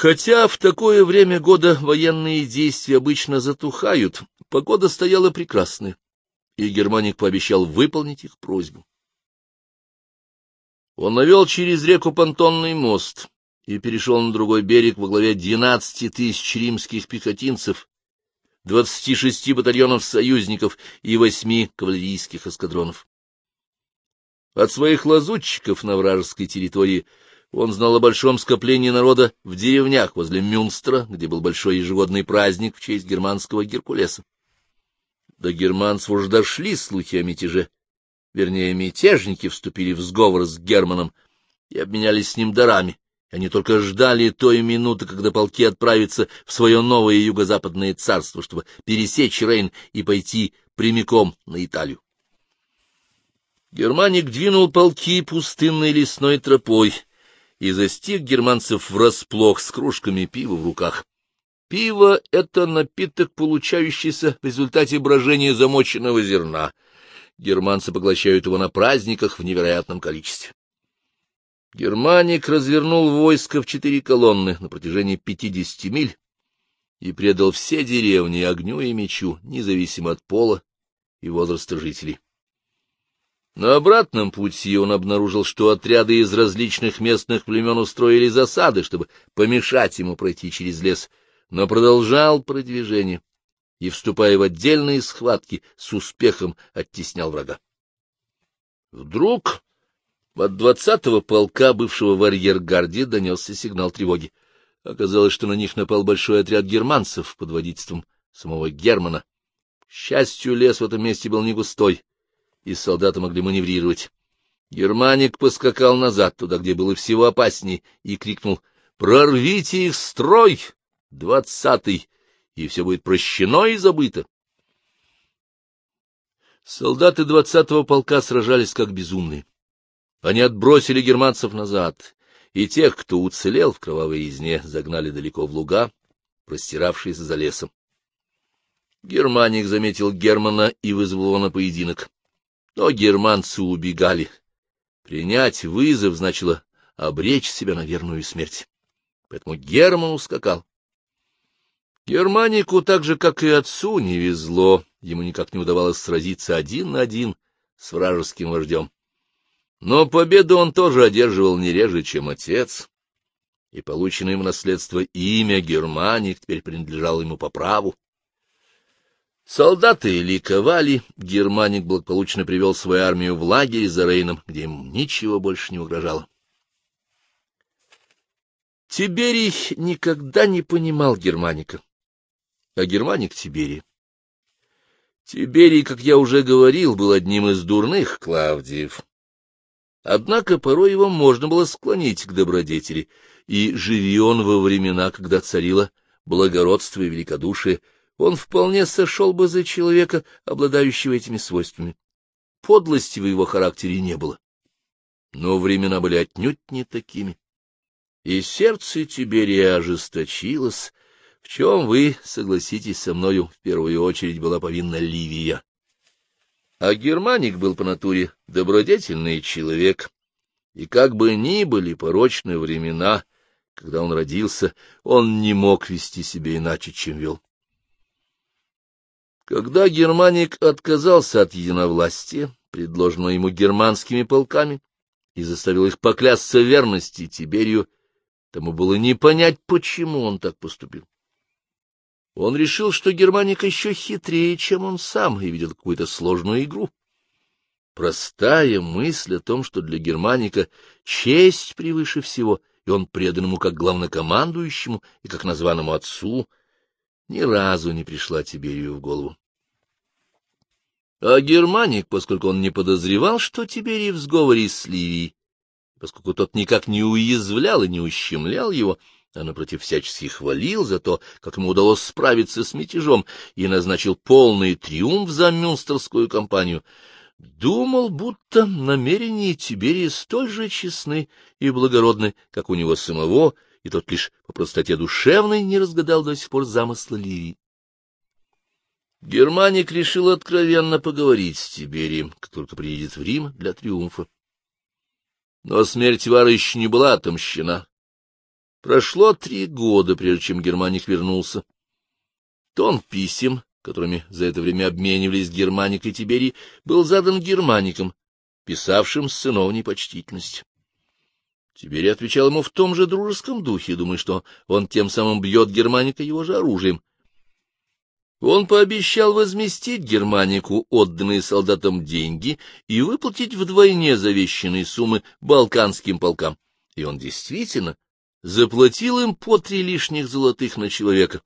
Хотя в такое время года военные действия обычно затухают, погода стояла прекрасная, и Германик пообещал выполнить их просьбу. Он навел через реку понтонный мост и перешел на другой берег во главе двенадцати тысяч римских пехотинцев, двадцати шести батальонов союзников и восьми кавалерийских эскадронов. От своих лазутчиков на вражеской территории он знал о большом скоплении народа в деревнях возле Мюнстера, где был большой ежегодный праздник в честь германского Геркулеса. До германцев уже дошли слухи о мятеже. Вернее, мятежники вступили в сговор с Германом и обменялись с ним дарами. Они только ждали той минуты, когда полки отправятся в свое новое юго-западное царство, чтобы пересечь Рейн и пойти прямиком на Италию. Германик двинул полки пустынной лесной тропой и застиг германцев врасплох с кружками пива в руках. Пиво — это напиток, получающийся в результате брожения замоченного зерна. Германцы поглощают его на праздниках в невероятном количестве. Германик развернул войско в четыре колонны на протяжении пятидесяти миль и предал все деревни огню и мечу, независимо от пола и возраста жителей. На обратном пути он обнаружил, что отряды из различных местных племен устроили засады, чтобы помешать ему пройти через лес, но продолжал продвижение и, вступая в отдельные схватки, с успехом оттеснял врага. Вдруг от двадцатого полка, бывшего в арьергарде, донесся сигнал тревоги. Оказалось, что на них напал большой отряд германцев под водительством самого Германа. К счастью, лес в этом месте был не густой, и солдаты могли маневрировать. Германик поскакал назад, туда, где было всего опасней, и крикнул «Прорвите их строй! Двадцатый! И все будет прощено и забыто!» Солдаты двадцатого полка сражались как безумные. Они отбросили германцев назад, и тех, кто уцелел в кровавой резне, загнали далеко в луга, простиравшиеся за лесом. Германик заметил Германа и вызвал его на поединок. Но германцы убегали. Принять вызов значило обречь себя на верную смерть. Поэтому Герман ускакал. Германику, так же, как и отцу, не везло. Ему никак не удавалось сразиться один на один с вражеским вождем. Но победу он тоже одерживал не реже, чем отец, и полученное им наследство имя Германик теперь принадлежало ему по праву. Солдаты ликовали, Германик благополучно привел свою армию в лагерь за Рейном, где им ничего больше не угрожало. Тиберий никогда не понимал Германика, а Германик — Тиберий. Тиберий, как я уже говорил, был одним из дурных Клавдиев. Однако порой его можно было склонить к добродетели, и, живи он во времена, когда царило благородство и великодушие, он вполне сошел бы за человека, обладающего этими свойствами. Подлости в его характере не было. Но времена были отнюдь не такими. И сердце Тиберия ожесточилось, в чем вы, согласитесь со мною, в первую очередь была повинна Ливия. А Германик был по натуре добродетельный человек, и как бы ни были порочные времена, когда он родился, он не мог вести себя иначе, чем вел. Когда Германик отказался от единовластия, предложенного ему германскими полками, и заставил их поклясться верности Тиберию, тому было не понять, почему он так поступил. Он решил, что Германик еще хитрее, чем он сам, и видел какую-то сложную игру. Простая мысль о том, что для Германика честь превыше всего, и он предан ему как главнокомандующему и как названному отцу, ни разу не пришла Тиберию в голову. А Германик, поскольку он не подозревал, что Тиберий в сговоре с Ливией, поскольку тот никак не уязвлял и не ущемлял его, а напротив всячески хвалил за то, как ему удалось справиться с мятежом, и назначил полный триумф за мюнстерскую кампанию, думал, будто намерения Тиберия столь же честны и благородны, как у него самого, и тот лишь по простоте душевной не разгадал до сих пор замысла Ливии. Германик решил откровенно поговорить с Тиберием, как только приедет в Рим для триумфа. Но смерть Вара еще не была отомщена Прошло три года, прежде чем Германик вернулся. Тон писем, которыми за это время обменивались Германик и Тиберий, был задан Германиком, писавшим с сыновней почтительности. Тиберий отвечал ему в том же дружеском духе, думая, что он тем самым бьет Германика его же оружием. Он пообещал возместить Германику отданные солдатам деньги и выплатить вдвойне завещанные суммы балканским полкам. И он действительно заплатил им по три лишних золотых на человека.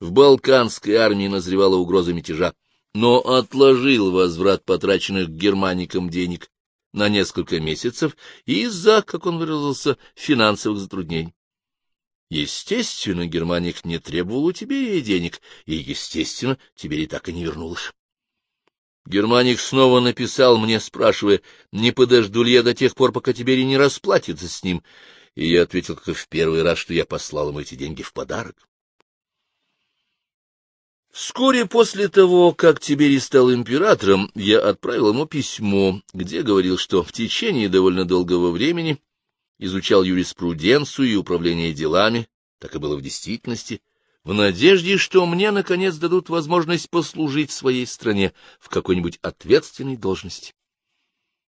В балканской армии назревала угроза мятежа, но отложил возврат потраченных германикам денег на несколько месяцев из-за, как он выразился, финансовых затруднений. Естественно, Германик не требовал у Тиберия денег, и, естественно, Тиберий так и не вернул их. Германик снова написал мне, спрашивая, не подожду ли я до тех пор, пока Тиберий не расплатится с ним, и я ответил, как в первый раз, что я послал ему эти деньги в подарок. Вскоре после того, как Тиберий стал императором, я отправил ему письмо, где говорил, что в течение довольно долгого времени изучал юриспруденцию и управление делами, так и было в действительности, в надежде, что мне, наконец, дадут возможность послужить своей стране в какой-нибудь ответственной должности.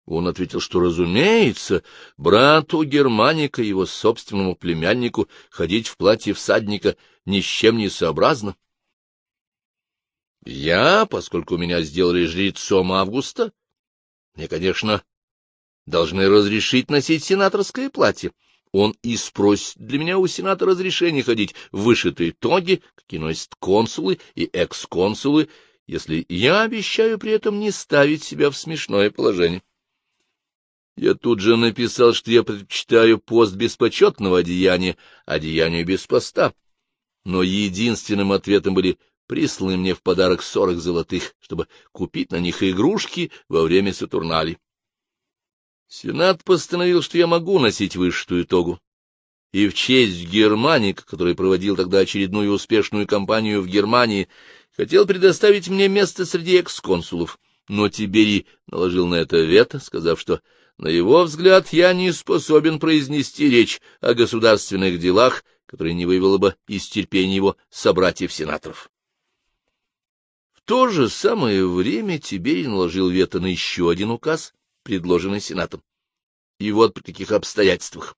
Он ответил, что, разумеется, брату Германика, его собственному племяннику, ходить в платье всадника ни с чем не сообразно. Я, поскольку меня сделали жрецом Августа, мне, конечно, должны разрешить носить сенаторское платье. Он и спросит для меня у сената разрешение ходить в вышитые тоги, какие носят консулы и экс-консулы, если я обещаю при этом не ставить себя в смешное положение. Я тут же написал, что я предпочитаю пост без почетного одеяния, одеянию без поста. Но единственным ответом были присланы мне в подарок сорок золотых, чтобы купить на них игрушки во время Сатурнали. Сенат постановил, что я могу носить вышитую тогу. И в честь Германика, который проводил тогда очередную успешную кампанию в Германии, хотел предоставить мне место среди экс-консулов. Но Тиберий наложил на это вето, сказав, что, на его взгляд, я не способен произнести речь о государственных делах, которые не вывело бы из терпения его собратьев-сенаторов. В то же самое время Тиберий наложил вето на еще один указ, предложенный Сенатом. И вот при каких обстоятельствах.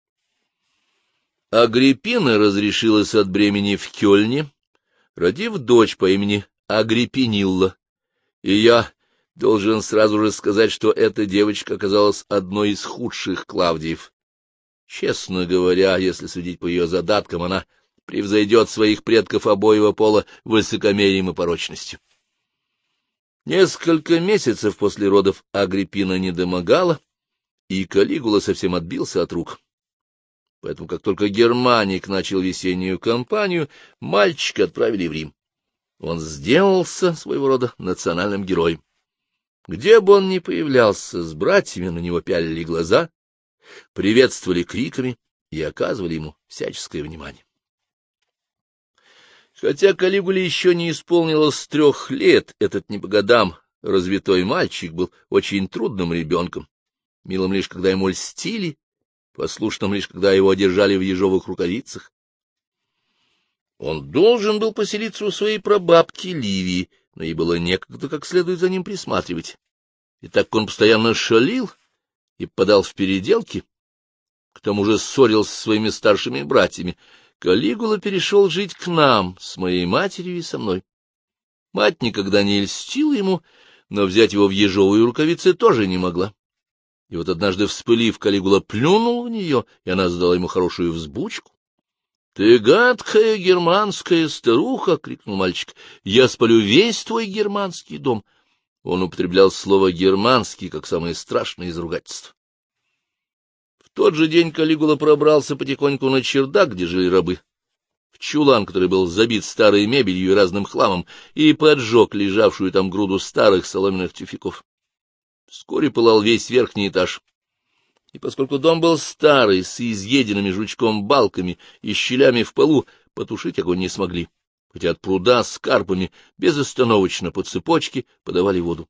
Агриппина разрешилась от бремени в Кёльне, родив дочь по имени Агриппинилла. И я должен сразу же сказать, что эта девочка оказалась одной из худших Клавдиев. Честно говоря, если судить по ее задаткам, она превзойдет своих предков обоего пола высокомерием и порочностью. Несколько месяцев после родов Агриппина не домогала, и Калигула совсем отбился от рук. Поэтому, как только Германик начал весеннюю кампанию, мальчика отправили в Рим. Он сделался своего рода национальным героем. Где бы он ни появлялся, с братьями на него пялили глаза, приветствовали криками и оказывали ему всяческое внимание. Хотя Калигуле еще не исполнилось трех лет, этот не развитой мальчик был очень трудным ребенком, милым лишь когда ему льстили, послушным лишь когда его одержали в ежовых рукавицах. Он должен был поселиться у своей прабабки Ливии, но ей было некогда как следует за ним присматривать. И так он постоянно шалил и подал в переделки, к тому же ссорился со своими старшими братьями, Калигула перешел жить к нам, с моей матерью и со мной. Мать никогда не льстила ему, но взять его в ежовые рукавицы тоже не могла. И вот однажды, вспылив, Калигула плюнул в нее, и она задала ему хорошую взбучку. — Ты гадкая германская старуха! — крикнул мальчик. — Я спалю весь твой германский дом. Он употреблял слово «германский» как самое страшное из ругательств тот же день Калигула пробрался потихоньку на чердак, где жили рабы, в чулан, который был забит старой мебелью и разным хламом, и поджег лежавшую там груду старых соломенных тюфяков. Вскоре пылал весь верхний этаж. И поскольку дом был старый, с изъеденными жучком балками и щелями в полу, потушить огонь не смогли, хотя от пруда с карпами безостановочно по цепочке подавали воду.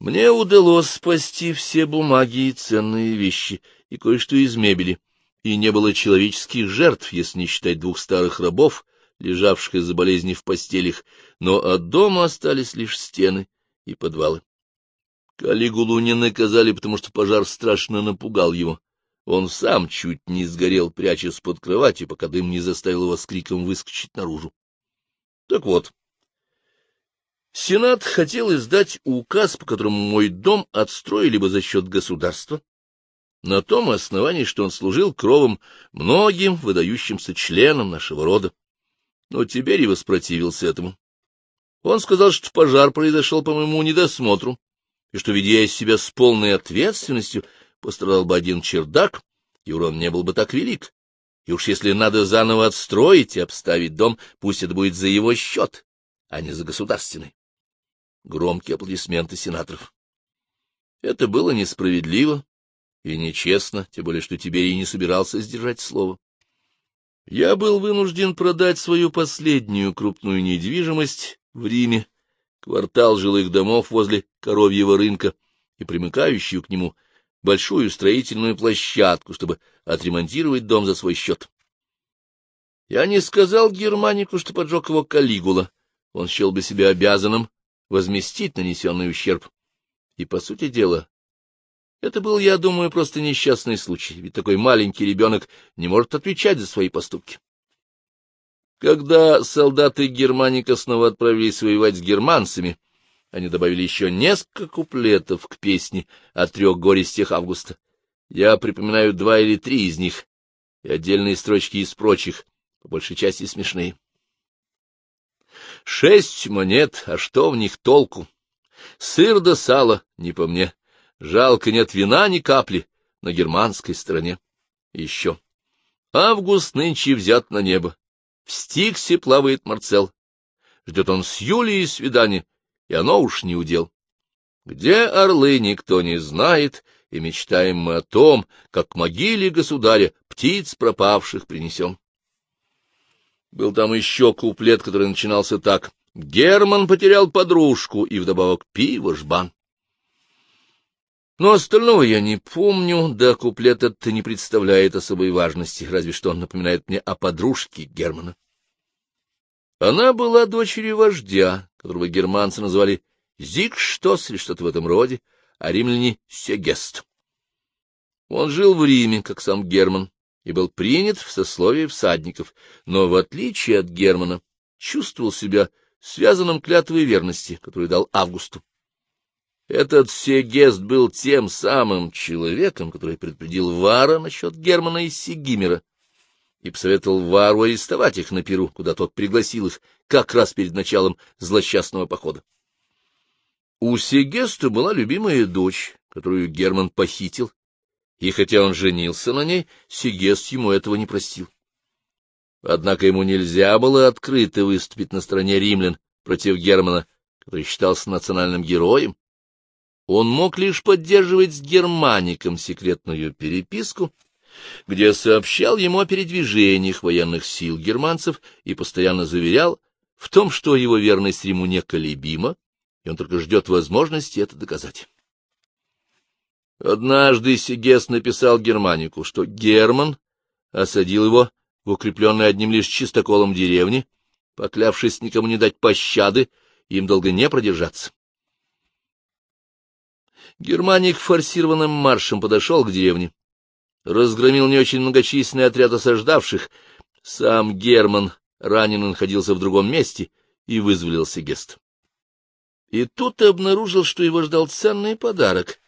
Мне удалось спасти все бумаги и ценные вещи, и кое-что из мебели, и не было человеческих жертв, если не считать двух старых рабов, лежавших из-за болезни в постелях, но от дома остались лишь стены и подвалы. Калигулу не наказали, потому что пожар страшно напугал его. Он сам чуть не сгорел, прячась под кроватью, пока дым не заставил его с криком выскочить наружу. Так вот, Сенат хотел издать указ, по которому мой дом отстроили бы за счет государства, на том основании, что он служил кровом многим выдающимся членам нашего рода. Но Тиберий воспротивился этому. Он сказал, что пожар произошел по моему недосмотру, и что, ведя себя с полной ответственностью, пострадал бы один чердак, и урон не был бы так велик. И уж если надо заново отстроить и обставить дом, пусть это будет за его счет, а не за государственный. Громкие аплодисменты сенаторов. Это было несправедливо и нечестно, тем более, что Тиберий не собирался сдержать слово. Я был вынужден продать свою последнюю крупную недвижимость в Риме, квартал жилых домов возле коровьего рынка и примыкающую к нему большую строительную площадку, чтобы отремонтировать дом за свой счет. Я не сказал Германику, что поджег его Калигула. Он счел бы себя обязанным возместить нанесенный ущерб. И, по сути дела, это был, я думаю, просто несчастный случай, ведь такой маленький ребенок не может отвечать за свои поступки. Когда солдаты Германика снова отправились воевать с германцами, они добавили еще несколько куплетов к песне о трех горестях Августа. Я припоминаю два или три из них, и отдельные строчки из прочих, по большей части смешные. Шесть монет, а что в них толку? Сыр да сало, не по мне. Жалко нет вина ни капли на германской стороне. еще. Август нынче взят на небо. В Стиксе плавает Марцел. Ждет он с Юлией свидание, и оно уж не удел. Где орлы, никто не знает, и мечтаем мы о том, как к могиле государя птиц пропавших принесем. Был там еще куплет, который начинался так. Герман потерял подружку и вдобавок пиво жбан. Но остального я не помню, да куплет этот не представляет особой важности, разве что он напоминает мне о подружке Германа. Она была дочерью вождя, которого германцы называли Зигштос или что-то в этом роде, а римляне — Сегест. Он жил в Риме, как сам Герман, и был принят в сословие всадников, но, в отличие от Германа, чувствовал себя связанным клятвой верности, которую дал Августу. Этот Сегест был тем самым человеком, который предупредил Вара насчет Германа и Сигимера и посоветовал Вару арестовать их на Перу, куда тот пригласил их как раз перед началом злосчастного похода. У Сегеста была любимая дочь, которую Герман похитил и хотя он женился на ней, Сигест ему этого не простил. Однако ему нельзя было открыто выступить на стороне римлян против Германа, который считался национальным героем. Он мог лишь поддерживать с германиком секретную переписку, где сообщал ему о передвижениях военных сил германцев и постоянно заверял в том, что его верность Риму неколебима, и он только ждет возможности это доказать. Однажды Сигес написал Германику, что Герман осадил его в укрепленной одним лишь чистоколом деревне, поклявшись никому не дать пощады, им долго не продержаться. Германик форсированным маршем подошел к деревне, разгромил не очень многочисленный отряд осаждавших, сам Герман раненый находился в другом месте и вызволил Сигест. И тут обнаружил, что его ждал ценный подарок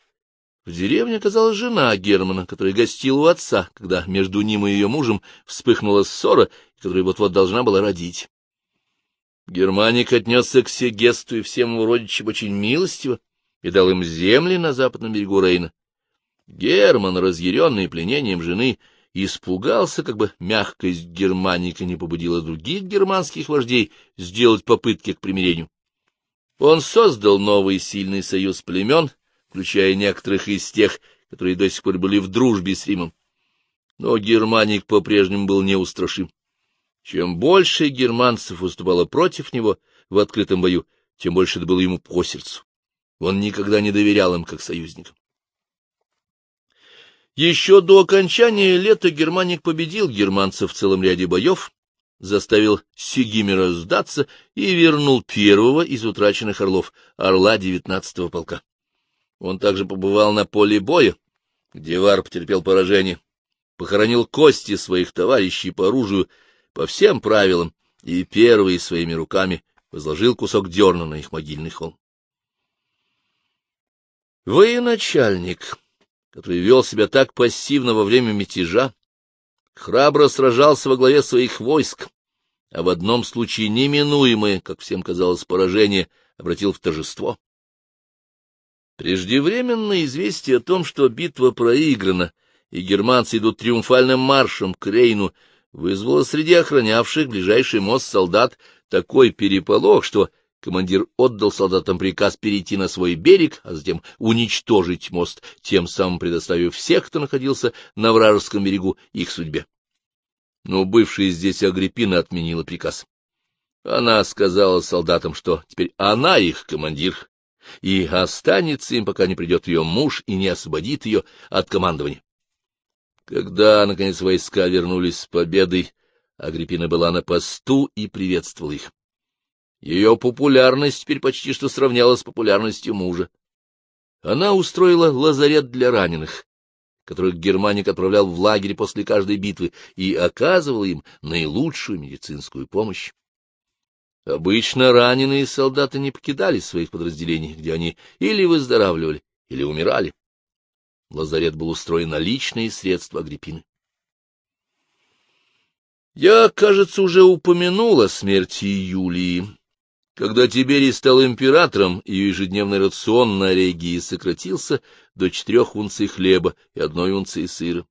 в деревне оказалась жена Германа, которая гостила у отца, когда между ним и ее мужем вспыхнула ссора, которая вот-вот должна была родить. Германик отнесся к Сегесту и всем его родичам очень милостиво и дал им земли на западном берегу Рейна. Герман, разъяренный пленением жены, испугался, как бы мягкость Германика не побудила других германских вождей сделать попытки к примирению. Он создал новый сильный союз племен — включая некоторых из тех, которые до сих пор были в дружбе с Римом. Но германик по-прежнему был неустрашим. Чем больше германцев выступало против него в открытом бою, тем больше это было ему по сердцу. Он никогда не доверял им как союзникам. Еще до окончания лета Германик победил германцев в целом ряде боев, заставил Сигимера сдаться и вернул первого из утраченных орлов, орла девятнадцатого полка. Он также побывал на поле боя, где Вар потерпел поражение, похоронил кости своих товарищей по оружию по всем правилам и первый своими руками возложил кусок дерна на их могильный холм. Военачальник, который вел себя так пассивно во время мятежа, храбро сражался во главе своих войск, а в одном случае неминуемое, как всем казалось, поражение обратил в торжество. Преждевременное известие о том, что битва проиграна, и германцы идут триумфальным маршем к Рейну, вызвало среди охранявших ближайший мост солдат такой переполох, что командир отдал солдатам приказ перейти на свой берег, а затем уничтожить мост, тем самым предоставив всех, кто находился на вражеском берегу, их судьбе. Но бывшая здесь Агриппина отменила приказ. Она сказала солдатам, что теперь она их командир, и останется им, пока не придет ее муж и не освободит ее от командования. Когда, наконец, войска вернулись с победой, Агриппина была на посту и приветствовала их. Ее популярность теперь почти что сравнялась с популярностью мужа. Она устроила лазарет для раненых, которых Германик отправлял в лагерь после каждой битвы и оказывал им наилучшую медицинскую помощь. Обычно раненые солдаты не покидали своих подразделений, где они или выздоравливали, или умирали. Лазарет был устроен на личные средства Агриппины. Я, кажется, уже упомянул о смерти Юлии. Когда Тиберий стал императором, ее ежедневный рацион на регии сократился до четырех унций хлеба и одной унции сыра.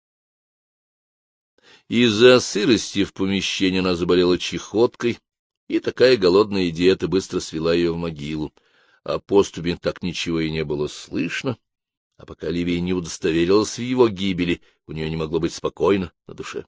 Из-за сырости в помещении она заболела чехоткой, и такая голодная диета быстро свела ее в могилу. О поступе так ничего и не было слышно, а пока Ливия не удостоверилась в его гибели, у нее не могло быть спокойно на душе.